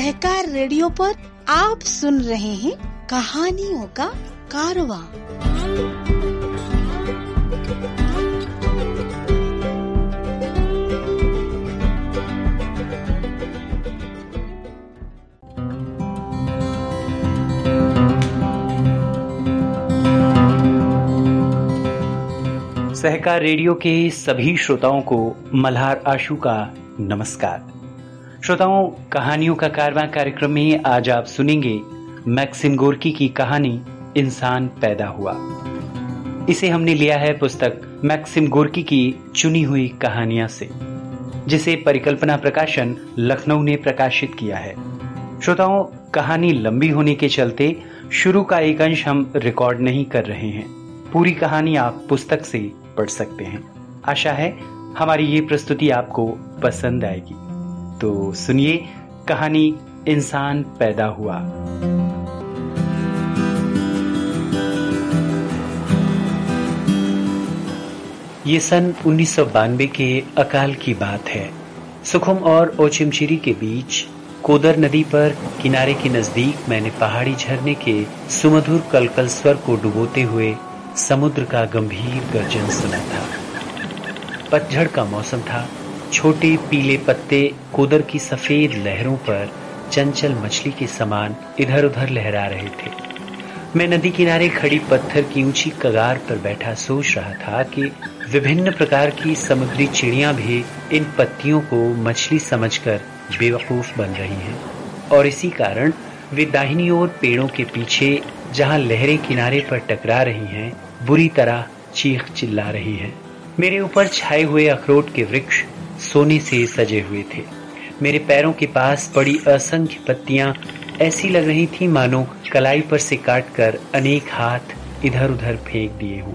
सहकार radio पर आप सुन रहे हैं कहानियों का कारवा। सहकार रेडियो के सभी श्रोताओं को मल्हार आशु का नमस्कार। श्रोताओं, कहानियों का कारवा कार्यक्रम में आज आप सुनेंगे मैक्सिम गोरकी की कहानी, इंसान पैदा हुआ। इसे हमने लिया है पुस्तक मैक्सिम गोरकी की चुनी हुई कहानियाँ से, जिसे परिकल्पना प्रकाशन लखनऊ ने प्रकाशित किया है। श्रोताओं, कहानी लंबी होने के चलते शुरू का एक अंश हम रिकॉर्ड नहीं कर रहे हैं। पूरी कहानी आप पुस्तक से पढ़ सकते हैं। आशा है हमारी ये प्रस्तुति आपको पसंद आएगी। तो सुनिए कहानी इंसान पैदा हुआ। ये सन उन्नीस सौ बानवे के अकाल की बात है। सुखम और ओचिमचिरी के बीच कोदर नदी पर किनारे के नज़दीक मैंने पहाड़ी झरने के सुमधुर कलकल स्वर को डुबोते हुए समुद्र का गंभीर गर्जन सुना था। पतझड़ का मौसम था। छोटे पीले पत्ते कोदर की सफ़ेद लहरों पर चंचल मछली के समान इधर उधर लहरा रहे थे। मैं नदी किनारे खड़ी पत्थर की ऊँची कगार पर बैठा सोच रहा था कि विभिन्न प्रकार की समुद्री चिड़िया भी इन पत्तियों को मछली समझकर बेवकूफ़ बन रही हैं। और इसी कारण वे दाहिनी ओर पेड़ों के पीछे, जहाँ लहरें किनारे पर टकरा रही हैं, बुरी तरह चीख चिल्ला रही हैं। मेरे ऊपर छाए हुए अखरोट के वृक्ष सोने से सजे हुए थे। मेरे पैरों के पास पड़ी असंख्य पत्तियाँ, ऐसी लग रही थी मानो कलाई पर से काटकर अनेक हाथ इधर उधर फेंक दिए हों।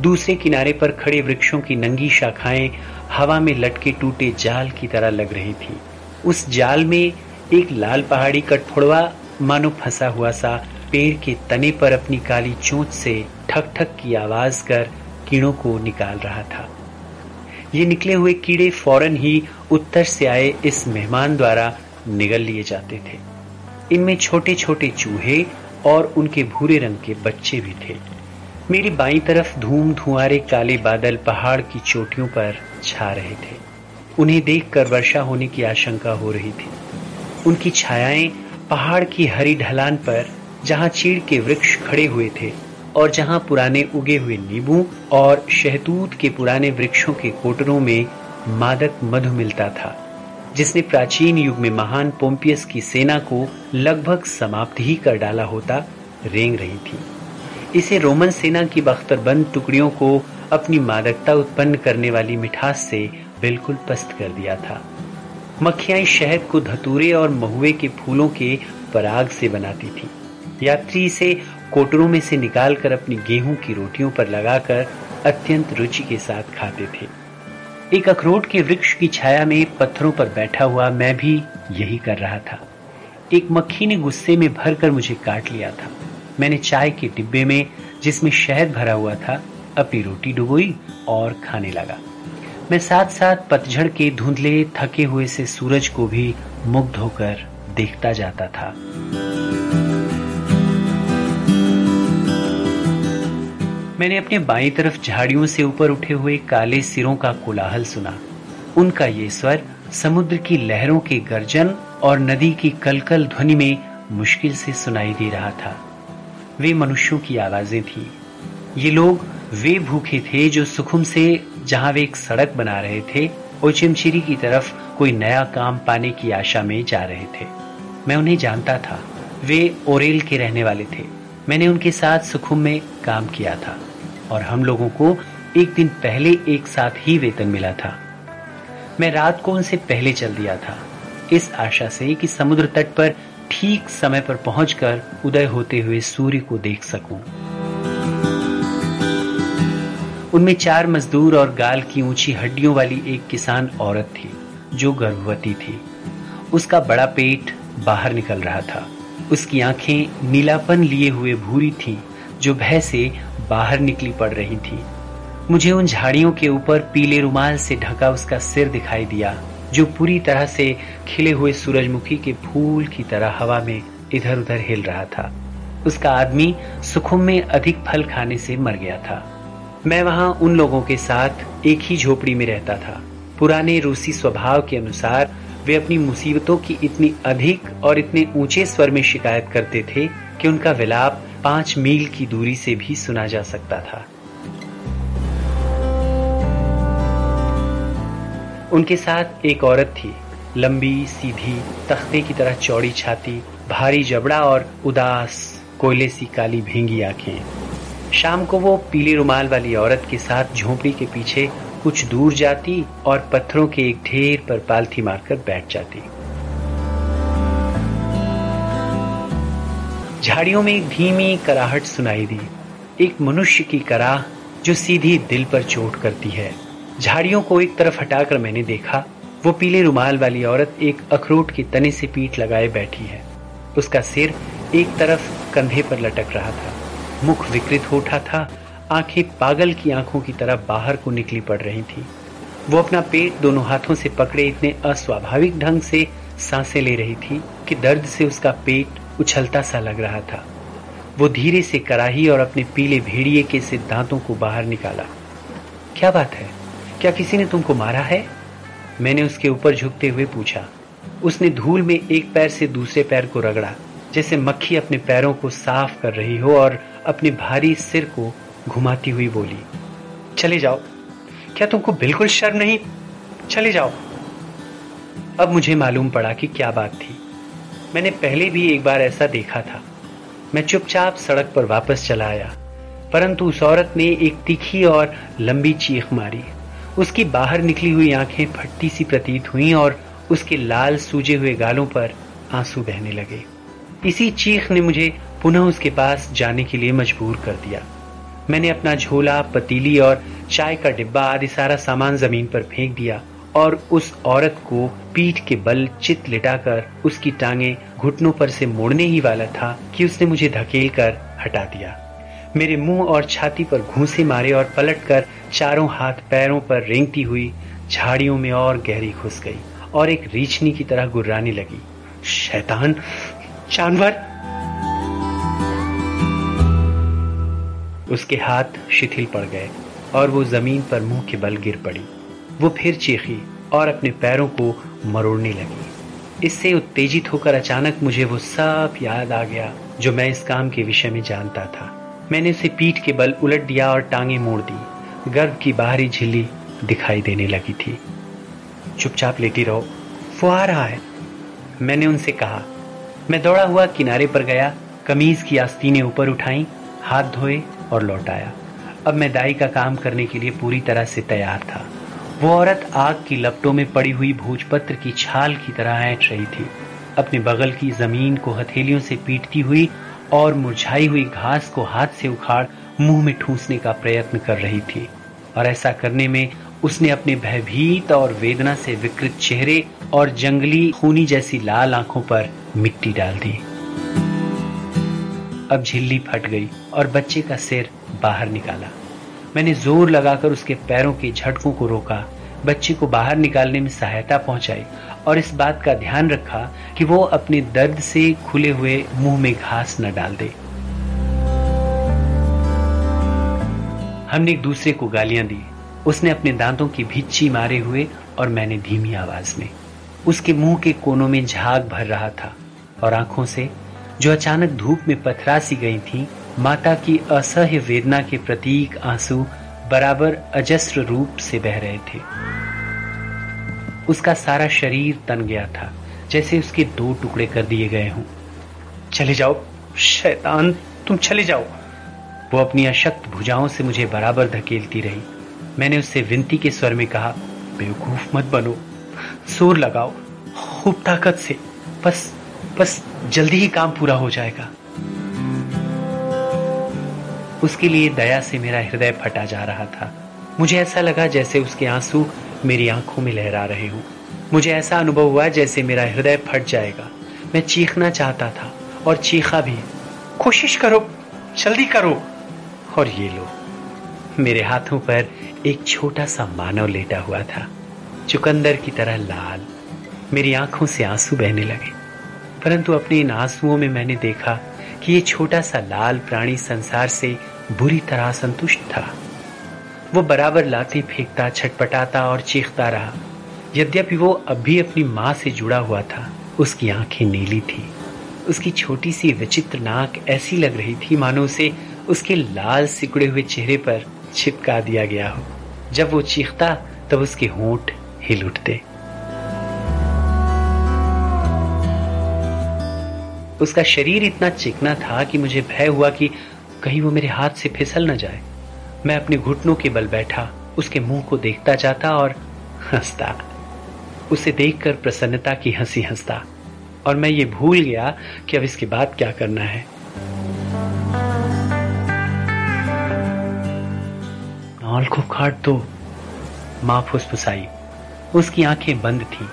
दूसरे किनारे पर खड़े वृक्षों की नंगी शाखाएँ हवा में लटके टूटे जाल की तरह लग रही थी। उस जाल में एक लाल पहाड़ी कठफोड़वा मानो फंसा हुआ सा पेड़ के तने पर अपनी काली चोंच से ठक ठक की आवाज़ कर कीड़ों को निकाल रहा था। ये निकले हुए कीड़े फ़ौरन ही उत्तर से आए इस मेहमान द्वारा निगल लिए जाते थे। इनमें छोटे छोटे चूहे और उनके भूरे रंग के बच्चे भी थे। मेरी बाई तरफ़ धूम धुआरे काले बादल पहाड़ की चोटियों पर छा रहे थे। उन्हें देखकर वर्षा होने की आशंका हो रही थी। उनकी छायाएँ पहाड़ की हरी ढलान पर, जहाँ चीड़ के वृक्ष खड़े हुए थे और जहाँ पुराने उगे हुए नींबू और शहतूत के पुराने वृक्षों के कोटरों में मादक मधु मिलता था, जिसने प्राचीन युग में महान पोम्पियस की सेना को लगभग समाप्त ही कर डाला होता, रेंग रही थी। इसे रोमन सेना की बख्तरबंद टुकड़ियों को अपनी मादकता उत्पन्न करने वाली मिठास से बिल्कुल पस्त कर दिया था। मक्खियाँ शहद को धतूरे और महुए के फूलों के पराग से बनाती थी। यात्री इसे कोटरों में से निकालकर अपनी गेहूँ की रोटियों पर लगाकर अत्यंत रुचि के साथ खाते थे। एक अखरोट के वृक्ष की छाया में पत्थरों पर बैठा हुआ मैं भी यही कर रहा था। एक मक्खी ने गुस्से में भरकर मुझे काट लिया था। मैंने चाय के डिब्बे में, जिसमें शहद भरा हुआ था, अपनी रोटी डुबोई और खाने लगा। मैं साथ साथ पतझड़ के धुंधले, थके हुए से सूरज को भी मुग्ध होकर देखता जाता था। मैंने अपने बाई तरफ़ झाड़ियों से ऊपर उठे हुए काले सिरों का कोलाहल सुना। उनका ये स्वर, समुद्र की लहरों के गर्जन और नदी की कलकल ध्वनि में मुश्किल से सुनाई दे रहा था। वे मनुष्यों की आवाज़ें थी। ये लोग वे भूखे थे जो सुखुम से, जहाँ वे एक सड़क बना रहे थे ओचिमचिरी की तरफ़ कोई नया काम पाने की आशा में जा रहे थे। मैं उन्हें जानता था। वे ओरेल के रहने वाले थे। मैंने उनके साथ सुखुम में काम किया था और हम लोगों को एक दिन पहले एक साथ ही वेतन मिला था। मैं रात को उनसे पहले चल दिया था, इस आशा से कि समुद्र तट पर ठीक समय पर पहुंचकर उदय होते हुए सूर्य को देख सकूँ। उनमें चार मजदूर और गाल की ऊँची हड्डियों वाली एक किसान औरत थी, जो गर्भवती थी। उसका बड़ा पेट बाहर निकल रहा था। उसकी आँखें नीलापन लिए हुए भूरी थीं, जो भय से बाहर निकली पड़ रही थी। मुझे उन झाड़ियों के ऊपर पीले रुमाल से ढका उसका सिर दिखाई दिया जो पूरी तरह से खिले हुए सूरजमुखी के फूल की तरह हवा में इधर उधर हिल रहा था। उसका आदमी सुखुम में अधिक फल खाने से मर गया था। मैं वहाँ उन लोगों के साथ एक ही झोपड़ी में रहता था। पुराने रूसी स्वभाव के अनुसार वे अपनी मुसीबतों की इतनी अधिक और इतने ऊँचे स्वर में शिकायत करते थे कि उनका विलाप पाँच मील की दूरी से भी सुना जा सकता था। उनके साथ एक औरत थी, लंबी, सीधी, तख्ते की तरह चौड़ी छाती, भारी जबड़ा और उदास, कोयले सी काली भेंगी आँखें। शाम को वो पीले रुमाल वाली औरत के साथ झोंपड़ी के पीछे कुछ दूर जाती और पत्थरों के एक ढेर पर पालथी मारकर बैठ जाती। झाड़ियों में एक धीमी कराहट सुनाई दी। एक मनुष्य की कराह जो सीधी दिल पर चोट करती है। झाड़ियों को एक तरफ़ हटाकर मैंने देखा, वो पीले रुमाल वाली औरत एक अखरोट के तने से पीठ लगाए बैठी है। उसका सिर एक तरफ़ कंधे पर लटक रहा था। मुख विकृत हो उठा था आँखें पागल की आँखों की तरह बाहर को निकली पड़ रही थी। वो अपना पेट दोनों हाथों से पकड़े इतने अस्वाभाविक ढंग से साँसें ले रही थी कि दर्द से उसका पेट उछलता सा लग रहा था। वो धीरे से कराही और अपने पीले भेड़िए के सिद्धांतों को बाहर निकाला। क्या बात है? क्या किसी ने तुमको मारा है? मैंने उसके ऊपर झुकते हुए पूछा। उसने धूल में एक पैर से दूसरे पैर को रगड़ा, जैसे मक्खी अपने पैरों को साफ़ कर रही हो और अपने भारी सिर को घुमाती हुई बोली, चले जाओ। क्या तुमको बिल्कुल शर्म नहीं? चले जाओ। अब मुझे मालूम पड़ा कि क्या बात थी। मैंने पहले भी एक बार ऐसा देखा था। मैं चुपचाप सड़क पर वापस चला आया, परंतु उस औरत ने एक तीखी और लंबी चीख मारी। उसकी बाहर निकली हुई आँखें फटती सी प्रतीत हुई और उसके लाल सूजे हुए गालों पर आँसू बहने लगे। इसी चीख ने मुझे पुनः उसके पास जाने के लिए मजबूर कर दिया। मैंने अपना झोला, पतीली और चाय का डिब्बा आदि सारा सामान ज़मीन पर फेंक दिया और उस औरत को पीठ के बल चित लिटाकर उसकी टांगे घुटनों पर से मोड़ने ही वाला था कि उसने मुझे धकेल कर हटा दिया। मेरे मुँह और छाती पर घूसे मारे और पलटकर चारों हाथ पैरों पर रेंगती हुई झाड़ियों में और गहरी घुस गई और एक रीछनी की तरह गुर्राने लगी। शैतान, जानवर! उसके हाथ शिथिल पड़ गए और वो ज़मीन पर मुँह के बल गिर पड़ी। वो फिर चीखी और अपने पैरों को मरोड़ने लगी। इससे उत्तेजित होकर अचानक मुझे वो सब याद आ गया जो मैं इस काम के विषय में जानता था। मैंने उसे पीठ के बल उलट दिया और टांगे मोड़ दी। गर्भ की बाहरी झिल्ली दिखाई देने लगी थी। चुपचाप लेटी रहो। वो आ रहा है। मैंने उनसे कहा, मैं दौड़ा हुआ किनारे पर गया। कमीज की आस्तीनें ऊपर उठाई, हाथ धोए और लौट आया अब मैं दाई का काम करने के लिए पूरी तरह से तैयार था। वो औरत आग की लपटों में पड़ी हुई भोजपत्र की छाल की तरह ऐंठ रही थी। अपने बगल की ज़मीन को हथेलियों से पीटती हुई और मुरझाई हुई घास को हाथ से उखाड़ मुँह में ठूसने का प्रयत्न कर रही थी। और ऐसा करने में उसने अपने भयभीत और वेदना से विकृत चेहरे और जंगली खूनी जैसी लाल आँखों पर मिट्टी डाल दी। अब झिल्ली फट गई और बच्चे का सिर बाहर निकाला। मैंने ज़ोर लगाकर उसके पैरों के झटकों को रोका। बच्चे को बाहर निकालने में सहायता पहुंचाई और इस बात का ध्यान रखा कि वो अपने दर्द से खुले हुए मुँह में घास न डाल दे। हमने एक दूसरे को गालियाँ दी। उसने अपने दांतों की भिच्ची मारे हुए और मैंने धीमी आवाज़ में। उसके मुँह के कोनों में झाग भर रहा था और आँखों से जो अचानक धूप में पथरा सी गई थी, माता की असह्य वेदना के प्रतीक आँसू बराबर अजस्र रूप से बह रहे थे। उसका सारा शरीर तन गया था, जैसे उसके दो टुकड़े कर दिए गए हों। चले जाओ, शैतान, तुम चले जाओ। वो अपनी अशक्त भुजाओं से मुझे बराबर धकेलती रही। मैंने उससे विनती के स्वर में कहा, बेवकूफ़ मत बनो, ज़ोर लगाओ, खूब ताकत से, बस बस जल्दी ही काम पूरा हो जाएगा। उसके लिए दया से मेरा हृदय फटा जा रहा था। मुझे ऐसा लगा जैसे उसके आँसू मेरी आँखों में लहरा रहे हों। मुझे ऐसा अनुभव हुआ जैसे मेरा हृदय फट जाएगा। मैं चीखना चाहता था और चीखा भी। कोशिश करो, जल्दी करो। और ये लो, मेरे हाथों पर एक छोटा सा मानव लेटा हुआ था, चुकंदर की तरह लाल। मेरी आँखों से आँसू बहने लगे। परंतु अपने इन आंसुओं में मैंने देखा कि ये छोटा सा लाल प्राणी संसार से बुरी तरह संतुष्ट था। वो बराबर लाती फेंकता, छटपटाता और चीखता रहा। यद्यपि वो अब भी अपनी माँ से जुड़ा हुआ था, उसकी आँखें नीली थी। उसकी छोटी सी विचित्र नाक ऐसी लग रही थी मानो उसे उसके लाल सिकुड़े हुए चेहरे पर छिपका दिया गया हो। जब वो चीखता, तब उसके होंठ हिल उठते। उसका शरीर इतना चिकना था कि मुझे भय हुआ कि कहीं वो मेरे हाथ से फिसल न जाए। मैं अपने घुटनों के बल बैठा, उसके मुँह को देखता जाता और हंसता। उसे देखकर प्रसन्नता की हँसी हंसता और मैं ये भूल गया कि अब इसके बाद क्या करना है। नाल को काट दो, माँ फुसफुसाई। उसकी आँखें बंद थी।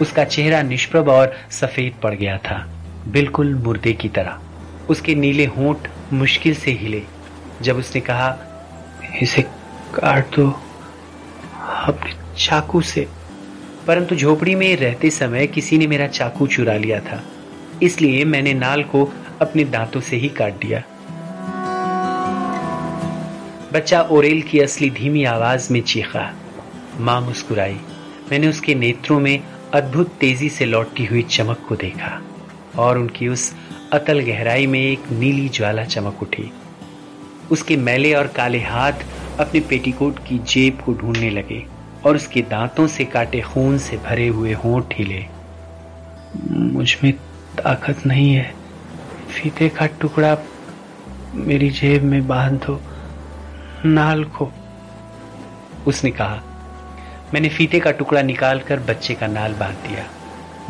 उसका चेहरा निष्प्रभ और सफ़ेद पड़ गया था। बिल्कुल मुर्दे की तरह। उसके नीले होंठ मुश्किल से हिले। जब उसने कहा, इसे काट दो अपने चाकू से। परंतु झोपड़ी में रहते समय किसी ने मेरा चाकू चुरा लिया था। इसलिए मैंने नाल को अपने दांतों से ही काट दिया। बच्चा ओरेल की असली धीमी आवाज़ में चीखा। माँ मुस्कुराई। मैंने उसके नेत्रों में अद्भुत तेज़ी से लौटती हुई चमक को देखा। और उनकी उस अतल गहराई में एक नीली ज्वाला चमक उठी। उसके मैले और काले हाथ अपने पेटीकोट की जेब को ढूँढने लगे और उसके दांतों से काटे खून से भरे हुए होंठ ढीले मुझमें ताकत नहीं है। फीते का टुकड़ा मेरी जेब में बाँध, नाल को उसने कहा, मैंने फीते का टुकड़ा निकालकर बच्चे का नाल बाँध दिया।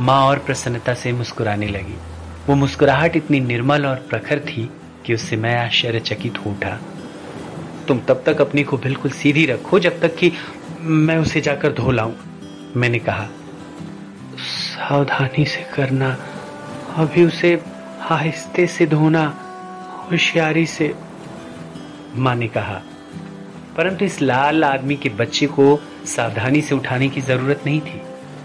माँ और प्रसन्नता से मुस्कुराने लगी। वो मुस्कुराहट इतनी निर्मल और प्रखर थी कि उससे मैं आश्चर्यचकित हो उठा। तुम तब तक अपनी को बिल्कुल सीधी रखो जब तक कि मैं उसे जाकर धो लाऊं, मैंने कहा। सावधानी से करना, अभी उसे आहिस्ते से धोना, होशियारी से माँ ने कहा। परंतु इस लाल आदमी के बच्चे को सावधानी से उठाने की ज़रूरत नहीं थी।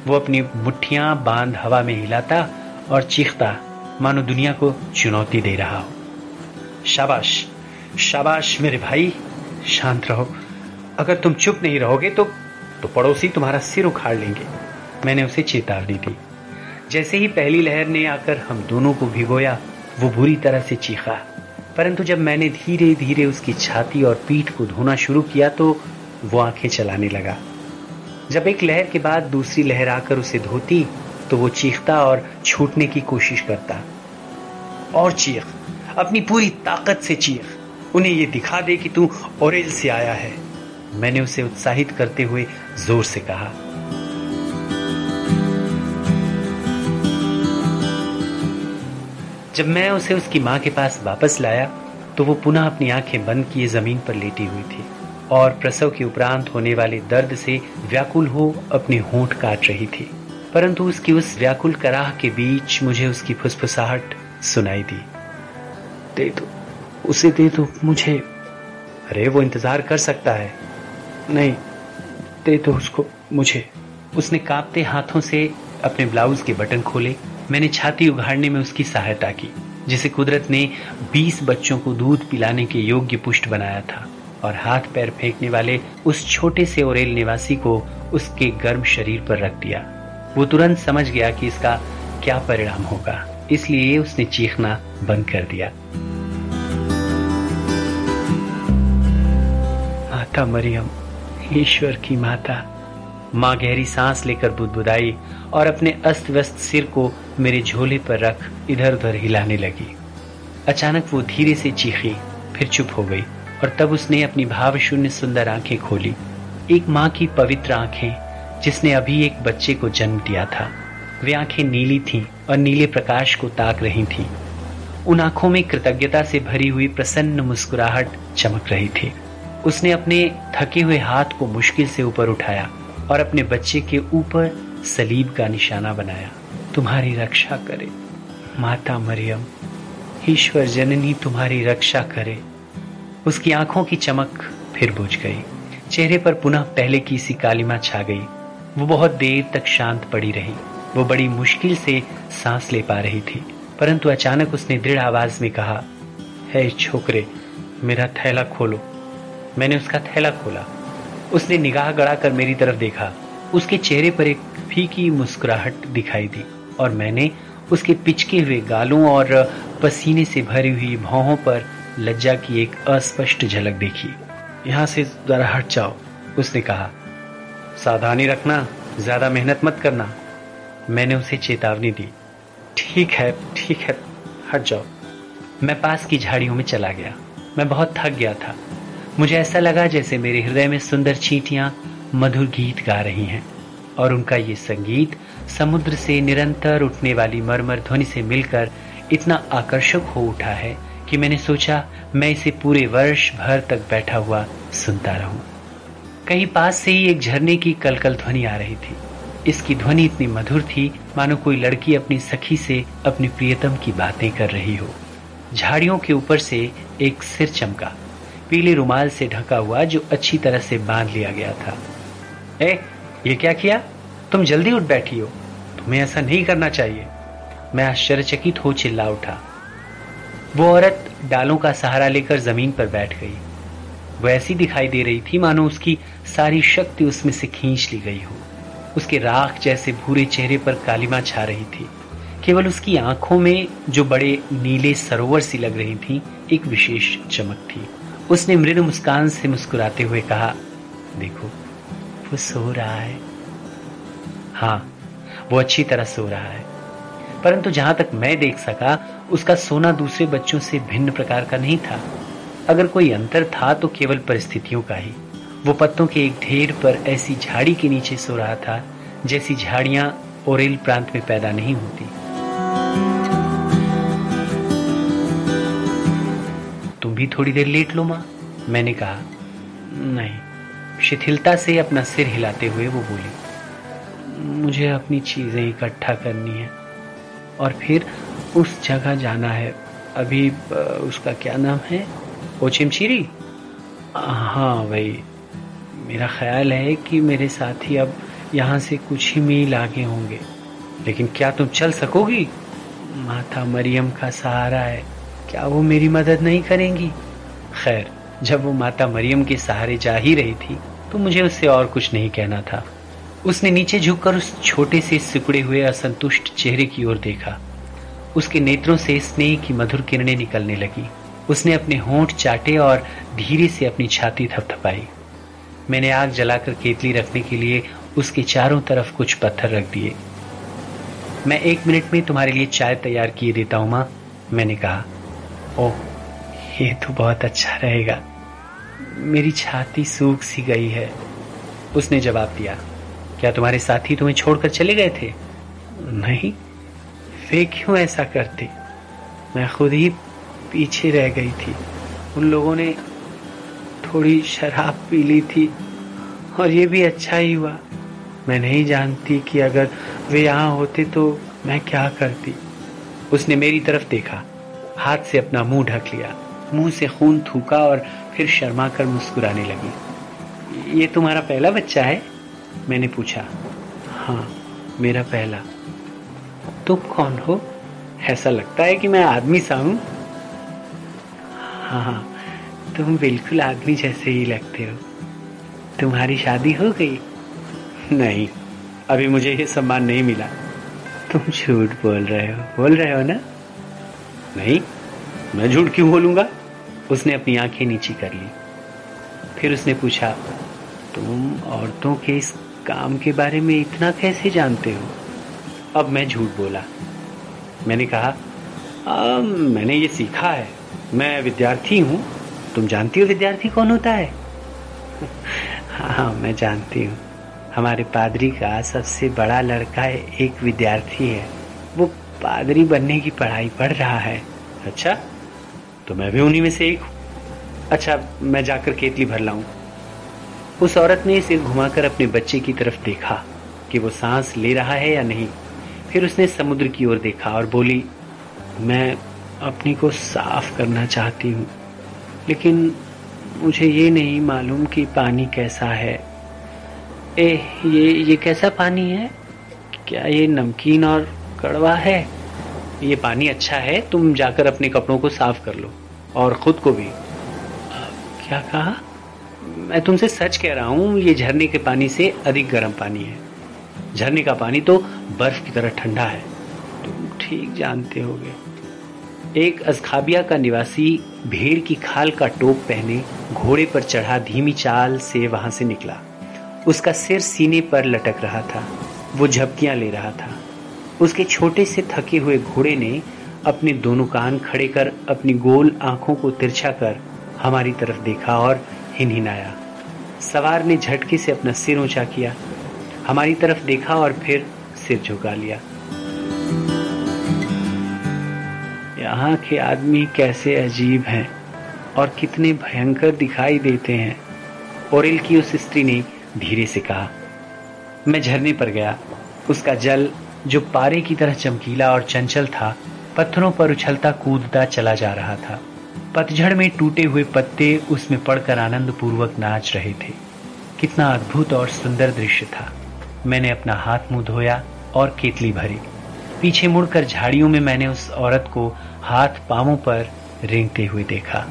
वो अपनी मुट्ठियाँ बाँध हवा में हिलाता और चीखता मानो दुनिया को चुनौती दे रहा हो। शाबाश शाबाश मेरे भाई, शांत रहो। अगर तुम चुप नहीं रहोगे तो तो पड़ोसी तुम्हारा सिर उखाड़ लेंगे। मैंने उसे चेतावनी दी। जैसे ही पहली लहर ने आकर हम दोनों को भिगोया, वो बुरी तरह से चीखा। परंतु जब मैंने धीरे धीरे उसकी छाती और पीठ को धोना शुरू किया तो वो आँखें चलाने लगा। जब एक लहर के बाद दूसरी लहर आकर उसे धोती तो वो चीखता और छूटने की कोशिश करता। और चीख, अपनी पूरी ताकत से चीख, उन्हें ये दिखा दे कि तू ओरेल से आया है। मैंने उसे उत्साहित करते हुए ज़ोर से कहा। जब मैं उसे उसकी माँ के पास वापस लाया तो वो पुनः अपनी आँखें बंद किए ज़मीन पर लेटी हुई थी। और प्रसव के उपरांत होने वाले दर्द से व्याकुल हो अपने होंठ काट रही थी। परंतु उसकी उस व्याकुल कराह के बीच मुझे उसकी फुसफुसाहट सुनाई दी। दे दो, उसे दे दो, मुझे। अरे, वो इंतज़ार कर सकता है। नहीं, दे दो उसको, मुझे। उसने कांपते हाथों से अपने ब्लाउज के बटन खोले। मैंने छाती उघाड़ने में उसकी सहायता की, जिसे कुदरत ने 20 बच्चों को दूध पिलाने के योग्य पुष्ट बनाया था। और हाथ पैर फेंकने वाले उस छोटे से ओरेल निवासी को उसके गर्म शरीर पर रख दिया। वो तुरंत समझ गया कि इसका क्या परिणाम होगा। इसलिए उसने चीखना बंद कर दिया। माता मरियम, ईश्वर की माता। माँ गहरी सांस लेकर बुदबुदाई और अपने अस्त व्यस्त सिर को मेरे झोले पर रख इधर उधर हिलाने लगी। अचानक वो धीरे से चीखी, फिर चुप हो गई। और तब उसने अपनी भाव शून्य सुंदर आँखें खोली। एक माँ की पवित्र आँखें, जिसने अभी एक बच्चे को जन्म दिया था। वे आँखें नीली थीं और नीले प्रकाश को ताक रही थीं। उन आँखों में कृतज्ञता से भरी हुई प्रसन्न मुस्कुराहट चमक रही थी। उसने अपने थके हुए हाथ को मुश्किल से ऊपर उठाया और अपने बच्चे के ऊपर सलीब का निशाना बनाया। तुम्हारी रक्षा करे, माता मरियम। ईश्वर जननी, तुम्हारी रक्षा करे। उसकी आँखों की चमक फिर बुझ गई। चेहरे पर पुनः पहले की सी कालिमा छा गई। वो बहुत देर तक शांत पड़ी रही। वो बड़ी मुश्किल से सांस ले पा रही थी, परंतु अचानक उसने दृढ़ आवाज़ में कहा, है छोकरे, मेरा थैला खोलो। मैंने उसका थैला खोला। उसने निगाह गड़ाकर मेरी तरफ़ देखा। उसके चेहरे पर एक फीकी मुस्कुराहट दिखाई दी और मैंने उसके पिचके हुए गालों और पसीने से भरी हुई भौहों पर लज्जा की एक अस्पष्ट झलक देखी। यहाँ से जरा हट जाओ, उसने कहा। सावधानी रखना, ज़्यादा मेहनत मत करना। मैंने उसे चेतावनी दी। ठीक है ठीक है, हट जाओ। मैं पास की झाड़ियों में चला गया। मैं बहुत थक गया था। मुझे ऐसा लगा जैसे मेरे हृदय में सुंदर चींटियाँ मधुर गीत गा रही हैं और उनका ये संगीत समुद्र से निरंतर उठने वाली मरमर ध्वनि से मिलकर इतना आकर्षक हो उठा है कि मैंने सोचा मैं इसे पूरे वर्ष भर तक बैठा हुआ सुनता रहूँ। कहीं पास से ही एक झरने की कलकल ध्वनि आ रही थी। इसकी ध्वनि इतनी मधुर थी मानो कोई लड़की अपनी सखी से अपनी प्रियतम की बातें कर रही हो। झाड़ियों के ऊपर से एक सिर चमका पीले रुमाल से ढका हुआ जो अच्छी तरह से बाँध लिया गया था। ए, ये क्या किया? तुम जल्दी उठ बैठी हो। तुम्हें ऐसा नहीं करना चाहिए। मैं आश्चर्यचकित हो चिल्ला उठा। वो औरत डालों का सहारा लेकर ज़मीन पर बैठ गई। वो ऐसी दिखाई दे रही थी मानो उसकी सारी शक्ति उसमें से खींच ली गई हो। उसके राख जैसे भूरे चेहरे पर कालिमा छा रही थी। केवल उसकी आँखों में जो बड़े नीले सरोवर सी लग रही थी, एक विशेष चमक थी। उसने मृद मुस्कान से मुस्कुराते हुए कहा, देखो, वो सो रहा है। हाँ वो अच्छी तरह सो रहा है। परंतु जहाँ तक मैं देख सका, उसका सोना दूसरे बच्चों से भिन्न प्रकार का नहीं था। अगर कोई अंतर था तो केवल परिस्थितियों का ही। वो पत्तों के एक ढेर पर ऐसी झाड़ी के नीचे सो रहा था, जैसी झाड़ियाँ ओरेल प्रांत में पैदा नहीं होती। तुम भी थोड़ी देर लेट लो माँ, मैंने कहा। नहीं, शिथिलता से अपना सिर हिलाते हुए वो बोली, मुझे अपनी चीज़ें इकट्ठा करनी है। और फिर उस जगह जाना है। अभी उसका क्या नाम है? ओ चिमचीरी हाँ भाई मेरा ख्याल है कि मेरे साथी अब यहाँ से कुछ ही मील आगे होंगे। लेकिन क्या तुम चल सकोगी? माता मरियम का सहारा है। क्या वो मेरी मदद नहीं करेंगी? खैर, जब वो माता मरियम के सहारे जा ही रही थी तो मुझे उससे और कुछ नहीं कहना था। उसने नीचे झुककर उस छोटे से सिकुड़े हुए असंतुष्ट चेहरे की ओर देखा। उसके नेत्रों से स्नेह की मधुर किरणें निकलने लगी। उसने अपने होंठ चाटे और धीरे से अपनी छाती थपथपाई। मैंने आग जलाकर केतली रखने के लिए उसके चारों तरफ़ कुछ पत्थर रख दिए। मैं एक मिनट में तुम्हारे लिए चाय तैयार किए देता हूँ, माँ, मैंने कहा। ओह, ये तो बहुत अच्छा रहेगा। मेरी छाती सूख सी गई है। उसने जवाब दिया। क्या तुम्हारे साथी तुम्हें छोड़कर चले गए थे? नहीं। वे क्यों ऐसा करते? मैं खुद ही पीछे रह गई थी। उन लोगों ने थोड़ी शराब पी ली थी और ये भी अच्छा ही हुआ। मैं नहीं जानती कि अगर वे यहाँ होते तो मैं क्या करती। उसने मेरी तरफ़ देखा। हाथ से अपना मुँह ढक लिया। मुँह से खून थूका और फिर शर्मा कर मुस्कुराने लगी। ये तुम्हारा पहला बच्चा है? मैंने पूछा हाँ मेरा पहला। तुम कौन हो? ऐसा लगता है कि मैं आदमी सा हूँ। हाँ तुम बिल्कुल आदमी जैसे ही लगते हो। तुम्हारी शादी हो गई? नहीं, अभी मुझे ये सम्मान नहीं मिला। तुम झूठ बोल रहे हो, बोल रहे हो ना? नहीं, मैं झूठ क्यों बोलूँगा? उसने अपनी आँखें नीची कर ली। फिर उसने पूछा तुम औरतों के इस काम के बारे में इतना कैसे जानते हो? अब मैं झूठ बोला। मैंने कहा आ, मैंने ये सीखा है। मैं विद्यार्थी हूँ। तुम जानती हो विद्यार्थी कौन होता है? हाँ मैं जानती हूँ। हमारे पादरी का सबसे बड़ा लड़का एक विद्यार्थी है। वो पादरी बनने की पढ़ाई पढ़ रहा है। अच्छा? तो मैं भी उन्हीं में से एक हूँ। अच्छा मैं जाकर केतली भर लाऊं। उस औरत ने सिर घुमाकर अपने बच्चे की तरफ़ देखा कि वो सांस ले रहा है या नहीं। फिर उसने समुद्र की ओर देखा और बोली, मैं अपनी को साफ़ करना चाहती हूँ, लेकिन मुझे ये नहीं मालूम कि पानी कैसा है। ए, ये ये कैसा पानी है? क्या ये नमकीन और कड़वा है? ये पानी अच्छा है, तुम जाकर अपने कपड़ों को साफ़ कर लो और खुद को भी। क्या कहा? मैं तुमसे सच कह रहा हूँ, ये झरने के पानी से अधिक गर्म पानी है। झरने का पानी तो बर्फ़ की तरह ठंडा है। तुम ठीक जानते होगे। एक अजखाबिया का निवासी भेड़ की खाल का टोप पहने घोड़े पर चढ़ा धीमी चाल से वहाँ से निकला। उसका सिर सीने पर लटक रहा था। वो झपकियाँ ले रहा था। उसके छोटे से थके हुए घोड़े ने अपने दोनों कान खड़े कर अपनी गोल आँखों को तिरछा कर हमारी तरफ़ देखा और हिनहिनाया सवार ने झटके से अपना सिर ऊँचा किया, हमारी तरफ़ देखा और फिर सिर झुका लिया। यहाँ के आदमी कैसे अजीब हैं और कितने भयंकर दिखाई देते हैं। ओरिल की उस स्त्री ने धीरे से कहा, मैं झरने पर गया। उसका जल जो पारे की तरह चमकीला और चंचल था, पत्थरों पर उछलता कूदता चला जा रहा था। पतझड़ में टूटे हुए पत्ते उसमें पड़कर आनंद पूर्वक नाच रहे थे। कितना अद्भुत और सुंदर दृश्य था। मैंने अपना हाथ मुँह धोया और केतली भरी। पीछे मुड़कर झाड़ियों में मैंने उस औरत को हाथ पांवों पर रेंगते हुए देखा।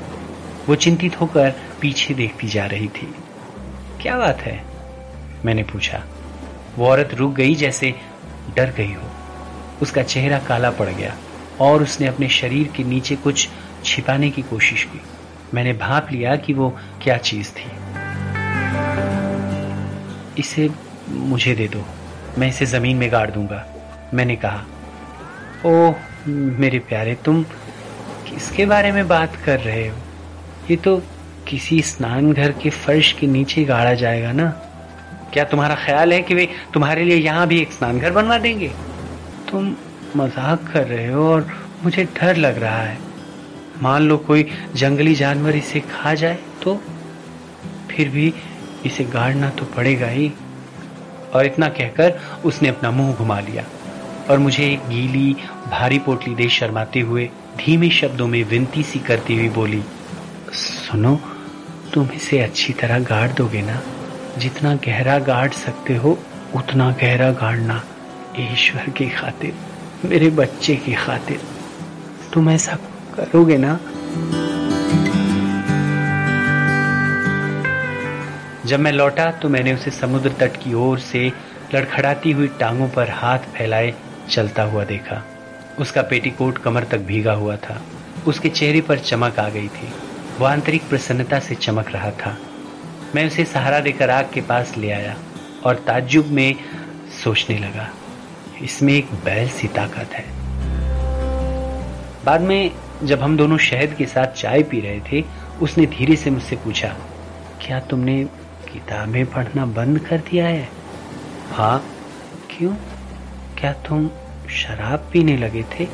वो चिंतित होकर पीछे देखती जा रही थी। क्या बात है? मैंने पूछा। वो औरत रुक गई जैसे डर गई हो। उसका चेहरा काला पड़ गया और उसने अपने शरीर के नीचे कुछ छिपाने की कोशिश की। मैंने भाप लिया कि वो क्या चीज़ थी। इसे मुझे दे दो। मैं इसे ज़मीन में गाड़ दूँगा, मैंने कहा। ओ मेरे प्यारे, तुम किसके बारे में बात कर रहे हो? ये तो किसी स्नान घर के फर्श के नीचे गाड़ा जाएगा ना? क्या तुम्हारा ख्याल है कि वे तुम्हारे लिए यहाँ भी एक स्नान घर बनवा देंगे? तुम मज़ाक कर रहे हो और मुझे डर लग रहा है। मान लो कोई जंगली जानवर इसे खा जाए तो फिर भी इसे गाड़ना तो पड़ेगा ही। और इतना कहकर उसने अपना मुँह घुमा लिया और मुझे एक गीली, भारी पोटली दे शर्माते हुए धीमे शब्दों में विनती सी करती हुई बोली, सुनो, तुम इसे अच्छी तरह गाड़ दोगे ना? जितना गहरा गाड़ सकते हो, उतना गहरा गाड़ना ईश्वर की खातिर, मेरे बच्चे की खातिर। तुम ऐसा करोगे ना? जब मैं लौटा तो मैंने उसे समुद्र तट की ओर से लड़खड़ाती हुई टांगों पर हाथ फैलाए चलता हुआ देखा। उसका पेटीकोट कमर तक भीगा हुआ था। उसके चेहरे पर चमक आ गई थी। वह आंतरिक प्रसन्नता से चमक रहा था। मैं उसे सहारा देकर आग के पास ले आया और ताज्जुब में सोचने लगा, इसमें एक बैल सी ताकत है। बाद में जब हम दोनों शहद के साथ चाय पी रहे थे, उसने धीरे से मुझसे पूछा, क्या तुमने किताबें पढ़ना बंद कर दिया है? हाँ क्यों? क्या तुम शराब पीने लगे थे?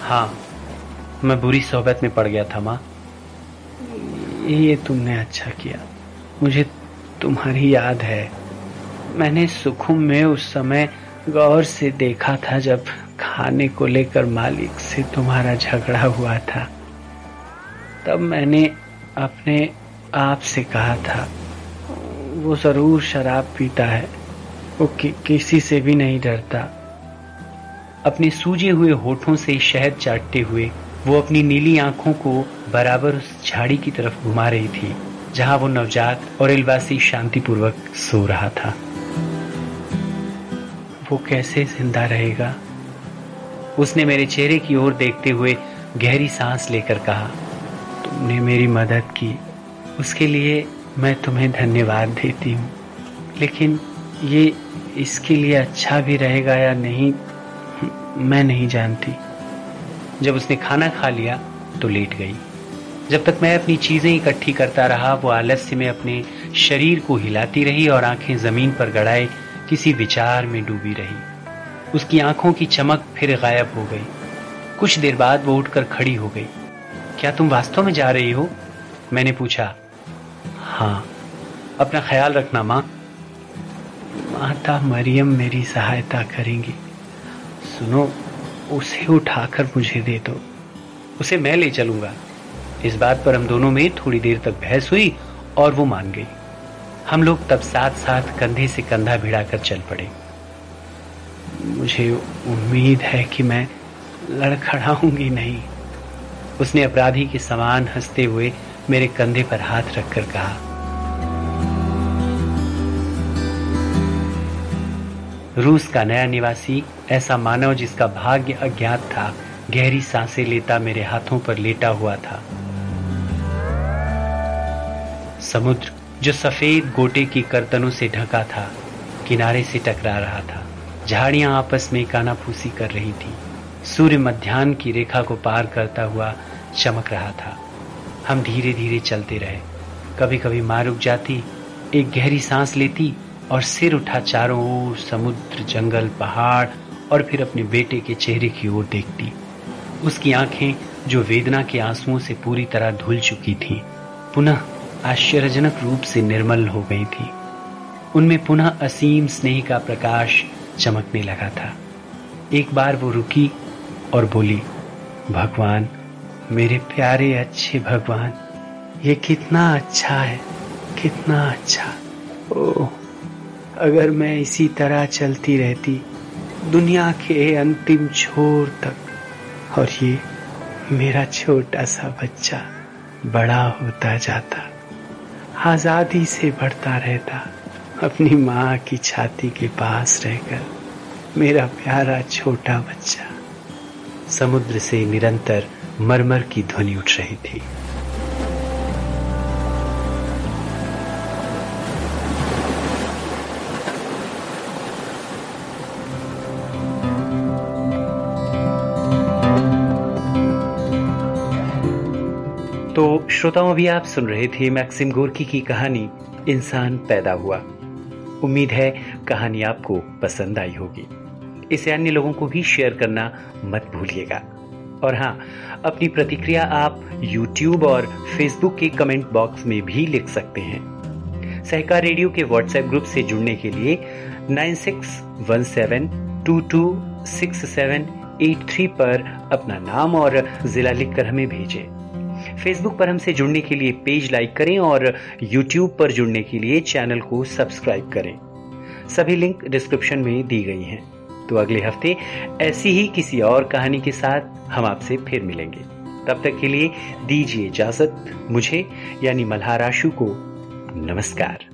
हाँ मैं बुरी सोहबत में पड़ गया था, माँ। ये तुमने अच्छा किया। मुझे तुम्हारी याद है। मैंने सुखुम में उस समय गौर से देखा था जब खाने को लेकर मालिक से तुम्हारा झगड़ा हुआ था। तब मैंने अपने आप से कहा था वो ज़रूर शराब पीता है वो कि, किसी से भी नहीं डरता। अपने सूजे हुए होठों से शहद चाटते हुए वो अपनी नीली आँखों को बराबर उस झाड़ी की तरफ़ घुमा रही थी जहाँ वो नवजात और इलवासी शांतिपूर्वक सो रहा था। वो कैसे ज़िंदा रहेगा? उसने मेरे चेहरे की ओर देखते हुए गहरी सांस लेकर कहा, तुमने मेरी मदद की। उसके लिए मैं तुम्हें धन्यवाद देती हूँ। लेकिन ये इसके लिए अच्छा भी रहेगा या नहीं, मैं नहीं जानती। जब उसने खाना खा लिया तो लेट गई। जब तक मैं अपनी चीज़ें इकट्ठी करता रहा, वो आलस्य में अपने शरीर को हिलाती रही और आँखें ज़मीन पर गड़ाए, किसी विचार में डूबी रही। उसकी आँखों की चमक फिर गायब हो गई। कुछ देर बाद वो उठकर खड़ी हो गई। क्या तुम वास्तव में जा रही हो? मैंने पूछा। हाँ। अपना ख्याल रखना, माँ। माता मरियम मेरी सहायता करेंगी। सुनो, उसे उठाकर मुझे दे दो। उसे मैं ले चलूँगा। इस बात पर हम दोनों में थोड़ी देर तक बहस हुई और वो मान गई। हम लोग तब साथ साथ कंधे से कंधा भिड़ाकर चल पड़े। मुझे उम्मीद है कि मैं लड़खड़ाऊँगी नहीं। उसने अपराधी के समान हँसते हुए मेरे कंधे पर हाथ रखकर कहा, रूस का नया निवासी ऐसा मानव जिसका भाग्य अज्ञात था, गहरी साँसें लेता मेरे हाथों पर लेटा हुआ था। समुद्र, जो सफ़ेद गोटे की कर्तनों से ढका था, किनारे से टकरा रहा था। झाड़ियाँ आपस में कानाफूसी कर रही थी। सूर्य मध्यान्ह की रेखा को पार करता हुआ चमक रहा था। हम धीरे धीरे चलते रहे। कभी कभी माँ रुक जाती एक गहरी सांस लेती और सिर उठा चारों ओर समुद्र जंगल पहाड़ और फिर अपने बेटे के चेहरे की ओर देखती। उसकी आँखें जो वेदना के आंसुओं से पूरी तरह धुल चुकी थीं, पुनः आश्चर्यजनक रूप से निर्मल हो गई थी। उनमें पुनः असीम स्नेह का प्रकाश चमकने लगा था। एक बार वो रुकी और बोली, भगवान, मेरे प्यारे अच्छे भगवान, ये कितना अच्छा है, कितना अच्छा। ओ अगर मैं इसी तरह चलती रहती, दुनिया के अंतिम छोर तक, और ये मेरा छोटा सा बच्चा बड़ा होता जाता, आज़ादी से बढ़ता रहता अपनी माँ की छाती के पास रहकर मेरा प्यारा छोटा बच्चा समुद्र से निरंतर मरमर की ध्वनि उठ रही थी। तो श्रोताओं, अभी आप सुन रहे थे मैक्सिम गोरकी की कहानी, इंसान पैदा हुआ। उम्मीद है कहानी आपको पसंद आई होगी इसे अन्य लोगों को भी शेयर करना मत भूलिएगा और हाँ अपनी प्रतिक्रिया आप YouTube और Facebook के कमेंट बॉक्स में भी लिख सकते हैं सहकार रेडियो के व्हाट्सएप ग्रुप से जुड़ने के लिए 9617226783 पर अपना नाम और जिला लिखकर हमें भेजें फेसबुक पर हमसे जुड़ने के लिए पेज लाइक करें और यूट्यूब पर जुड़ने के लिए चैनल को सब्सक्राइब करें। सभी लिंक डिस्क्रिप्शन में दी गई हैं। तो अगले हफ़्ते ऐसी ही किसी और कहानी के साथ हम आपसे फिर मिलेंगे। तब तक के लिए दीजिए इजाज़त। मुझे यानी मल्हाराशु को नमस्कार।